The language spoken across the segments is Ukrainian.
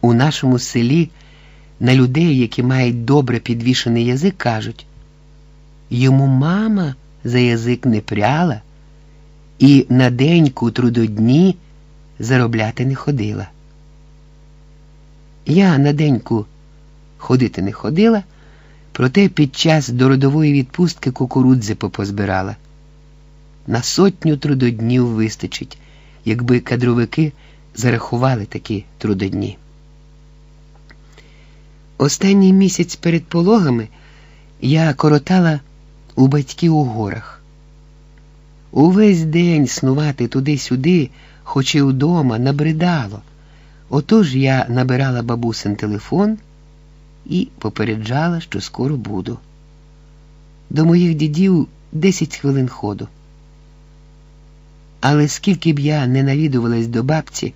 У нашому селі на людей, які мають добре підвішений язик, кажуть йому мама за язик не пряла і на деньку трудодні заробляти не ходила. Я на деньку ходити не ходила, проте під час дородової відпустки кукурудзи попозбирала. На сотню трудоднів вистачить, якби кадровики зарахували такі трудодні. Останній місяць перед пологами я коротала у батьків у горах. Увесь день снувати туди-сюди, хоч і вдома, набридало. Отож я набирала бабусин телефон і попереджала, що скоро буду. До моїх дідів десять хвилин ходу. Але скільки б я не навідувалась до бабці,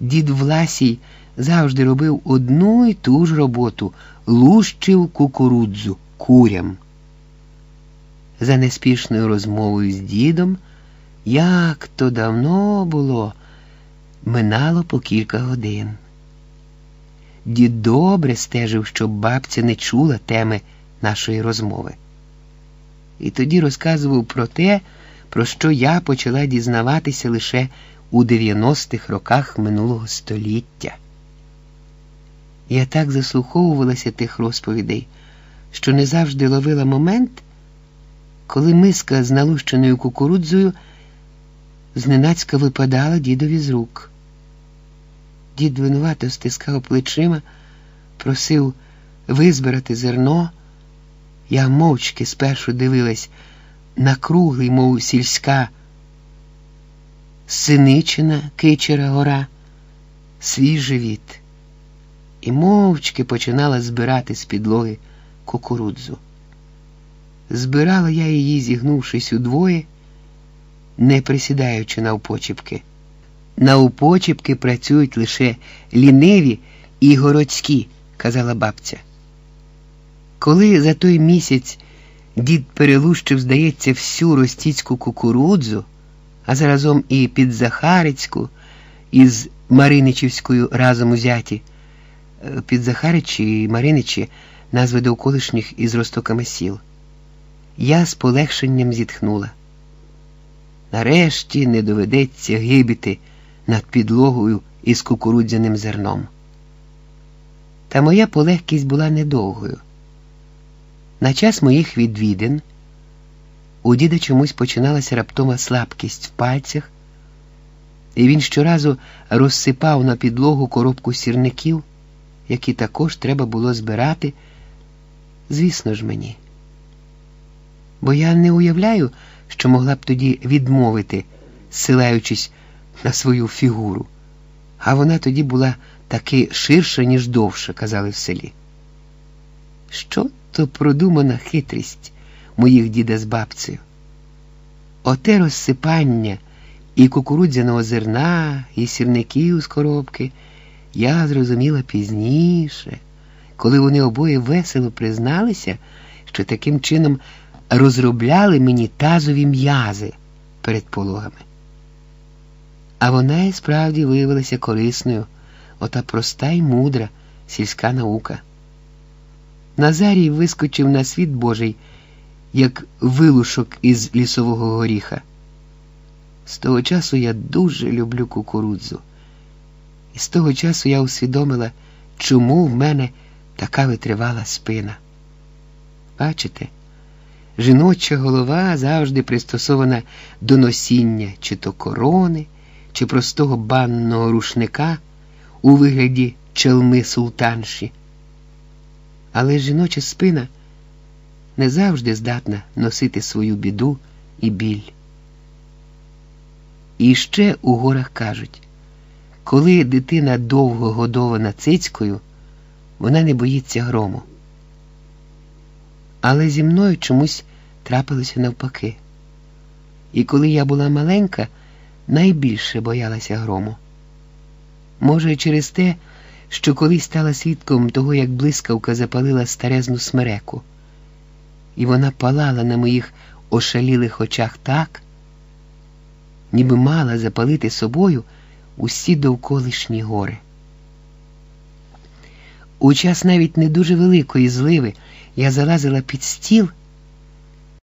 дід Власій завжди робив одну і ту ж роботу лущив кукурудзу курям. За неспішною розмовою з дідом, як то давно було, минало по кілька годин. Дід добре стежив, щоб бабця не чула теми нашої розмови. І тоді розказував про те, про що я почала дізнаватися лише у 90-х роках минулого століття. Я так заслуховувалася тих розповідей, що не завжди ловила момент, коли миска з налущеною кукурудзою зненацька випадала дідові з рук. Дід винувато стискав плечима, просив визбирати зерно. Я мовчки спершу дивилась на круглий, мов сільська синичина Кичера гора, свій живіт, і мовчки починала збирати з підлоги кукурудзу. Збирала я її, зігнувшись удвоє, не присідаючи навпочіпки. Навпочіпки працюють лише ліниві і городські, казала бабця. Коли за той місяць дід перелущив, здається, всю ростіцьку кукурудзу, а заразом і під Захарицьку із Мариничівською разом узяті, під Захаричі і Мариничі назви довколишніх із ростоками сіл. Я з полегшенням зітхнула. Нарешті не доведеться гибіти над підлогою із кукурудзяним зерном. Та моя полегкість була недовгою. На час моїх відвідин у діда чомусь починалася раптома слабкість в пальцях, і він щоразу розсипав на підлогу коробку сірників, які також треба було збирати, звісно ж мені. Бо я не уявляю, що могла б тоді відмовити, силаючись на свою фігуру, а вона тоді була таки ширша, ніж довша, казали в селі. Що то продумана хитрість моїх діда з бабцею? Оте розсипання і кукурудзяного зерна, і сірників з коробки я зрозуміла пізніше, коли вони обоє весело призналися, що таким чином розробляли мені тазові м'язи перед пологами. А вона і справді виявилася корисною, ота проста й мудра сільська наука. Назарій вискочив на світ Божий, як вилушок із лісового горіха. З того часу я дуже люблю кукурудзу, і з того часу я усвідомила, чому в мене така витривала спина. Бачите, жіноча голова завжди пристосована до носіння чи то корони, чи простого банного рушника у вигляді челми султанші. Але жіноча спина не завжди здатна носити свою біду і біль. І ще у горах кажуть, коли дитина довго годована цицькою, вона не боїться грому. Але зі мною чомусь трапилося навпаки. І коли я була маленька, найбільше боялася грому. Може, через те, що колись стала свідком того, як блискавка запалила старезну смереку, і вона палала на моїх ошалілих очах так, ніби мала запалити собою усі довколишні гори. У час навіть не дуже великої зливи я залазила під стіл